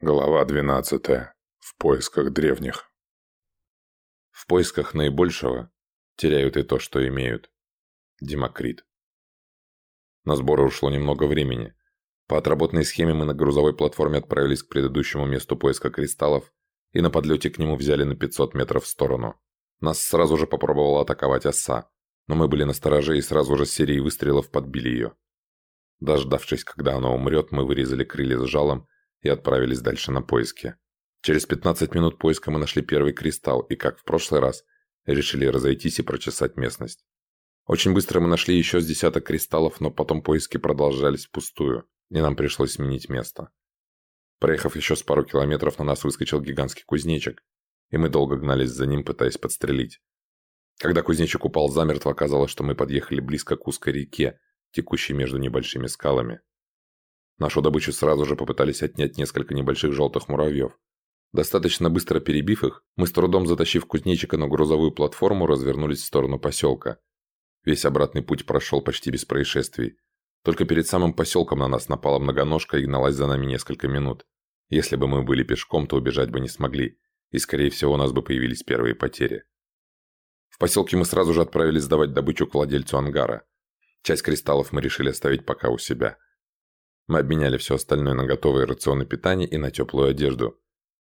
Глава 12. В поисках древних. В поисках наибольшего теряют и то, что имеют. Демокрит. На сборы ушло немного времени. По отработанной схеме мы на грузовой платформе отправились к предыдущему месту поиска кристаллов и на подлете к нему взяли на 500 метров в сторону. Нас сразу же попробовала атаковать оса, но мы были на стороже и сразу же серией выстрелов подбили ее. Дождавшись, когда она умрет, мы вырезали крылья с жалом и отправились дальше на поиски. Через 15 минут поиска мы нашли первый кристалл и, как в прошлый раз, решили разойтись и прочесать местность. Очень быстро мы нашли еще с десяток кристаллов, но потом поиски продолжались впустую, и нам пришлось сменить место. Проехав еще с пару километров, на нас выскочил гигантский кузнечик, и мы долго гнались за ним, пытаясь подстрелить. Когда кузнечик упал замертво, оказалось, что мы подъехали близко к узкой реке, текущей между небольшими скалами. Нашу добычу сразу же попытались отнять несколько небольших желтых муравьев. Достаточно быстро перебив их, мы с трудом затащив кузнечика на грузовую платформу, развернулись в сторону поселка. Весь обратный путь прошел почти без происшествий. Только перед самым поселком на нас напала многоножка и гналась за нами несколько минут. Если бы мы были пешком, то убежать бы не смогли, и, скорее всего, у нас бы появились первые потери. В поселке мы сразу же отправились сдавать добычу к владельцу ангара. Часть кристаллов мы решили оставить пока у себя – мы обменяли все остальное на готовые рационы питания и на теплую одежду.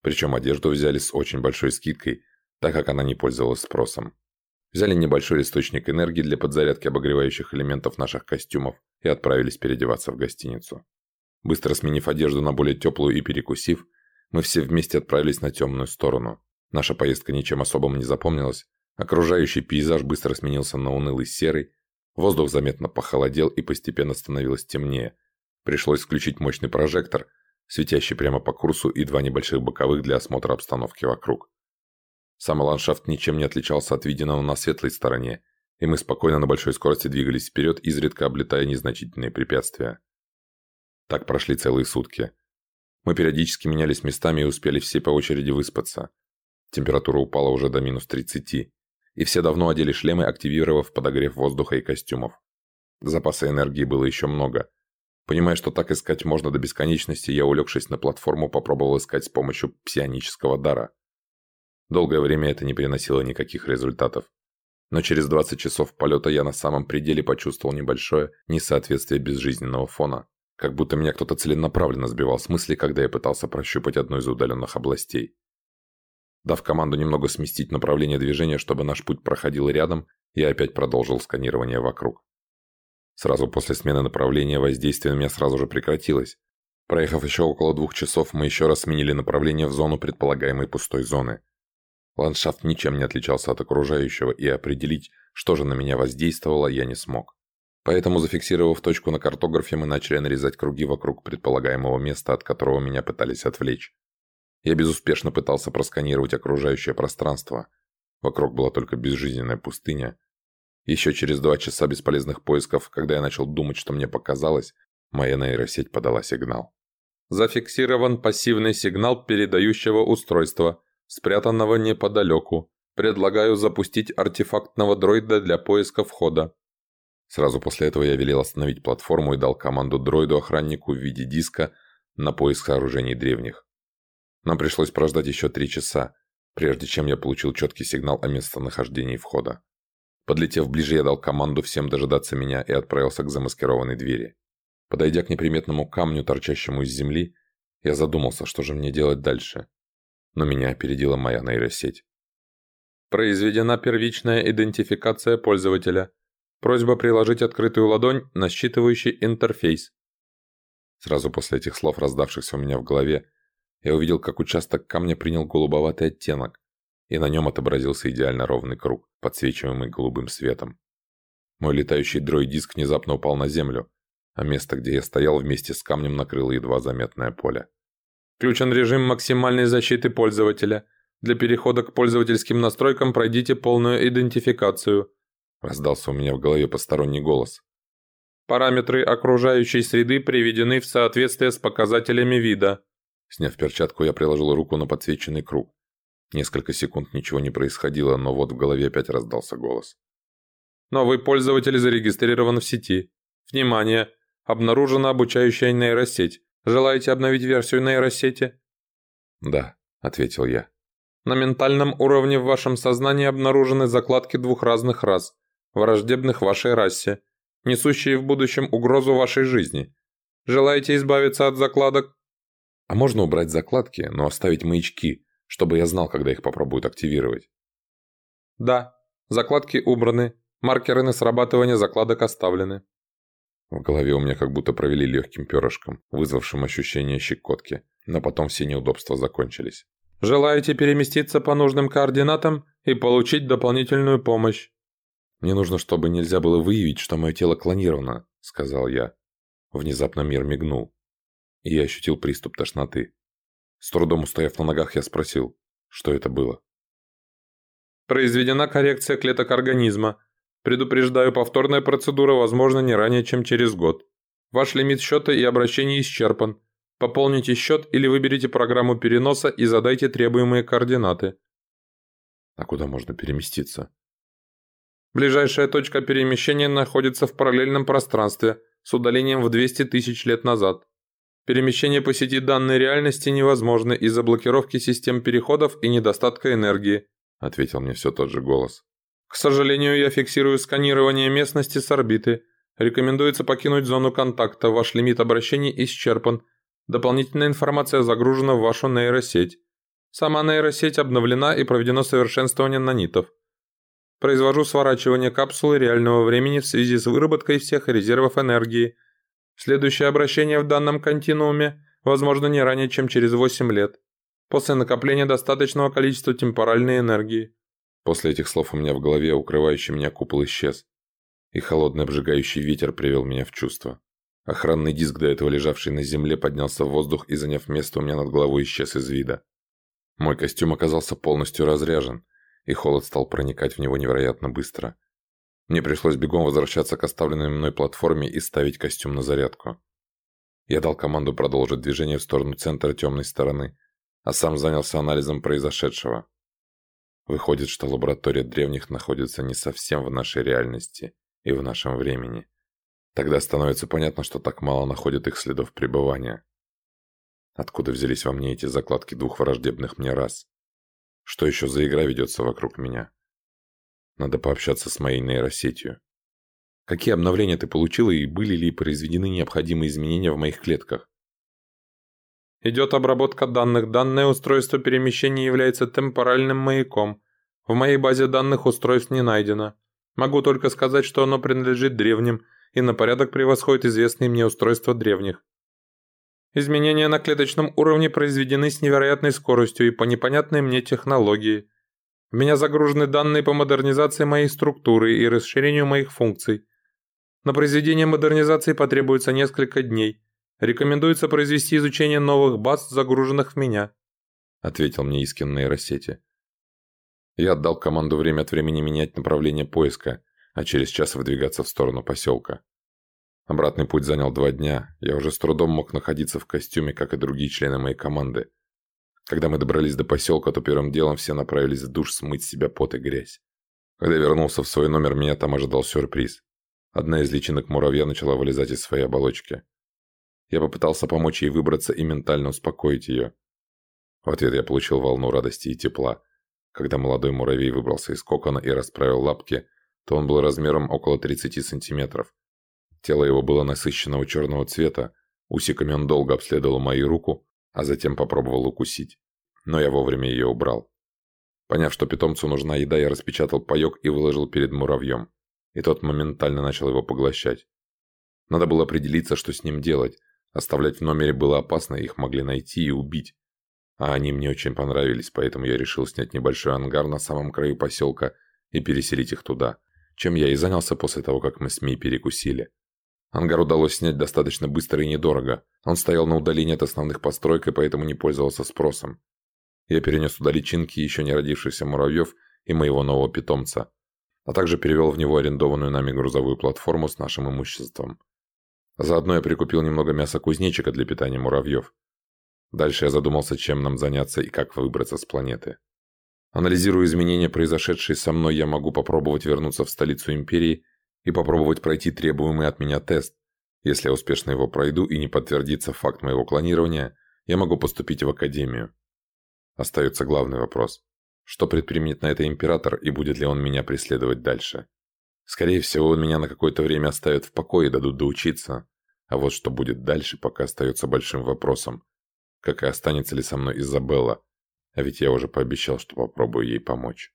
Причем одежду взяли с очень большой скидкой, так как она не пользовалась спросом. Взяли небольшой источник энергии для подзарядки обогревающих элементов наших костюмов и отправились переодеваться в гостиницу. Быстро сменив одежду на более теплую и перекусив, мы все вместе отправились на темную сторону. Наша поездка ничем особым не запомнилась. Окружающий пейзаж быстро сменился на унылый серый, воздух заметно похолодел и постепенно становилось темнее – Пришлось включить мощный прожектор, светящий прямо по курсу, и два небольших боковых для осмотра обстановки вокруг. Сам ландшафт ничем не отличался от виденного на светлой стороне, и мы спокойно на большой скорости двигались вперед, изредка облетая незначительные препятствия. Так прошли целые сутки. Мы периодически менялись местами и успели все по очереди выспаться. Температура упала уже до минус 30, и все давно одели шлемы, активировав подогрев воздуха и костюмов. Запаса энергии было еще много, Понимая, что так искать можно до бесконечности, я, улегшись на платформу, попробовал искать с помощью псионического дара. Долгое время это не приносило никаких результатов. Но через 20 часов полета я на самом пределе почувствовал небольшое несоответствие безжизненного фона. Как будто меня кто-то целенаправленно сбивал с мысли, когда я пытался прощупать одну из удаленных областей. Дав команду немного сместить направление движения, чтобы наш путь проходил рядом, я опять продолжил сканирование вокруг. Сразу после смены направления воздействие на меня сразу же прекратилось. Проехав еще около двух часов, мы еще раз сменили направление в зону предполагаемой пустой зоны. Ландшафт ничем не отличался от окружающего, и определить, что же на меня воздействовало, я не смог. Поэтому, зафиксировав точку на картографе, мы начали нарезать круги вокруг предполагаемого места, от которого меня пытались отвлечь. Я безуспешно пытался просканировать окружающее пространство. Вокруг была только безжизненная пустыня, еще через два часа бесполезных поисков, когда я начал думать, что мне показалось, моя нейросеть подала сигнал. Зафиксирован пассивный сигнал передающего устройства, спрятанного неподалеку. Предлагаю запустить артефактного дроида для поиска входа. Сразу после этого я велел остановить платформу и дал команду дроиду-охраннику в виде диска на поиск сооружений древних. Нам пришлось прождать еще три часа, прежде чем я получил четкий сигнал о местонахождении входа. Подлетев ближе, я дал команду всем дожидаться меня и отправился к замаскированной двери. Подойдя к неприметному камню, торчащему из земли, я задумался, что же мне делать дальше. Но меня опередила моя нейросеть. Произведена первичная идентификация пользователя. Просьба приложить открытую ладонь на считывающий интерфейс. Сразу после этих слов, раздавшихся у меня в голове, я увидел, как участок камня принял голубоватый оттенок, и на нем отобразился идеально ровный круг, подсвечиваемый голубым светом. Мой летающий дроидиск внезапно упал на землю, а место, где я стоял вместе с камнем, накрыло едва заметное поле. Включен режим максимальной защиты пользователя. Для перехода к пользовательским настройкам пройдите полную идентификацию. Раздался у меня в голове посторонний голос. Параметры окружающей среды приведены в соответствие с показателями вида. Сняв перчатку, я приложил руку на подсвеченный круг. Несколько секунд ничего не происходило, но вот в голове опять раздался голос. Новый пользователь зарегистрирован в сети. Внимание! Обнаружена обучающая нейросеть. Желаете обновить версию нейросети? «Да», — ответил я. «На ментальном уровне в вашем сознании обнаружены закладки двух разных рас, враждебных вашей расе, несущие в будущем угрозу вашей жизни. Желаете избавиться от закладок?» «А можно убрать закладки, но оставить маячки, чтобы я знал, когда их попробуют активировать?» «Да, закладки убраны, маркеры на срабатывание закладок оставлены». В голове у меня как будто провели легким перышком, вызвавшим ощущение щекотки, но потом все неудобства закончились. «Желаете переместиться по нужным координатам и получить дополнительную помощь?» «Мне нужно, чтобы нельзя было выявить, что мое тело клонировано», — сказал я. Внезапно мир мигнул, и я ощутил приступ тошноты. С трудом устояв на ногах, я спросил, что это было. «Произведена коррекция клеток организма. Предупреждаю, повторная процедура возможна не ранее, чем через год. Ваш лимит счета и обращений исчерпан. Пополните счет или выберите программу переноса и задайте требуемые координаты. А куда можно переместиться? Ближайшая точка перемещения находится в параллельном пространстве с удалением в 200 тысяч лет назад. Перемещение по сети данной реальности невозможно из-за блокировки систем переходов и недостатка энергии, ответил мне все тот же голос. К сожалению, я фиксирую сканирование местности с орбиты. Рекомендуется покинуть зону контакта. Ваш лимит обращений исчерпан. Дополнительная информация загружена в вашу нейросеть. Сама нейросеть обновлена и проведено совершенствование нанитов. Произвожу сворачивание капсулы реального времени в связи с выработкой всех резервов энергии. Следующее обращение в данном континууме возможно не ранее, чем через 8 лет. После накопления достаточного количества темпоральной энергии. После этих слов у меня в голове укрывающий меня купол исчез, и холодный обжигающий ветер привел меня в чувство. Охранный диск, до этого лежавший на земле, поднялся в воздух и, заняв место у меня над головой, исчез из вида. Мой костюм оказался полностью разряжен, и холод стал проникать в него невероятно быстро. Мне пришлось бегом возвращаться к оставленной мной платформе и ставить костюм на зарядку. Я дал команду продолжить движение в сторону центра темной стороны, а сам занялся анализом произошедшего. Выходит, что лаборатория древних находится не совсем в нашей реальности и в нашем времени. Тогда становится понятно, что так мало находят их следов пребывания. Откуда взялись во мне эти закладки двух враждебных мне рас? Что еще за игра ведется вокруг меня? Надо пообщаться с моей нейросетью. Какие обновления ты получила и были ли произведены необходимые изменения в моих клетках? Идет обработка данных. Данное устройство перемещения является темпоральным маяком. В моей базе данных устройств не найдено. Могу только сказать, что оно принадлежит древним и на порядок превосходит известные мне устройства древних. Изменения на клеточном уровне произведены с невероятной скоростью и по непонятной мне технологии. В меня загружены данные по модернизации моей структуры и расширению моих функций. На произведение модернизации потребуется несколько дней – Рекомендуется произвести изучение новых баз, загруженных в меня», — ответил мне Искин нейросети. Я отдал команду время от времени менять направление поиска, а через час выдвигаться в сторону поселка. Обратный путь занял два дня, я уже с трудом мог находиться в костюме, как и другие члены моей команды. Когда мы добрались до поселка, то первым делом все направились в душ смыть с себя пот и грязь. Когда я вернулся в свой номер, меня там ожидал сюрприз. Одна из личинок муравья начала вылезать из своей оболочки. Я попытался помочь ей выбраться и ментально успокоить ее. В ответ я получил волну радости и тепла. Когда молодой муравей выбрался из кокона и расправил лапки, то он был размером около 30 сантиметров. Тело его было насыщенного черного цвета, усиками он долго обследовал мою руку, а затем попробовал укусить. Но я вовремя ее убрал. Поняв, что питомцу нужна еда, я распечатал паек и выложил перед муравьем. И тот моментально начал его поглощать. Надо было определиться, что с ним делать, Оставлять в номере было опасно, их могли найти и убить. А они мне очень понравились, поэтому я решил снять небольшой ангар на самом краю поселка и переселить их туда, чем я и занялся после того, как мы с Ми перекусили. Ангар удалось снять достаточно быстро и недорого. Он стоял на удалении от основных построек и поэтому не пользовался спросом. Я перенес туда личинки еще не родившихся муравьев и моего нового питомца, а также перевел в него арендованную нами грузовую платформу с нашим имуществом. Заодно я прикупил немного мяса кузнечика для питания муравьев. Дальше я задумался, чем нам заняться и как выбраться с планеты. Анализируя изменения, произошедшие со мной, я могу попробовать вернуться в столицу Империи и попробовать пройти требуемый от меня тест. Если я успешно его пройду и не подтвердится факт моего клонирования, я могу поступить в Академию. Остается главный вопрос. Что предпримет на это император и будет ли он меня преследовать дальше? Скорее всего, он меня на какое-то время оставит в покое и дадут доучиться. А вот что будет дальше, пока остается большим вопросом. Как и останется ли со мной Изабелла, а ведь я уже пообещал, что попробую ей помочь.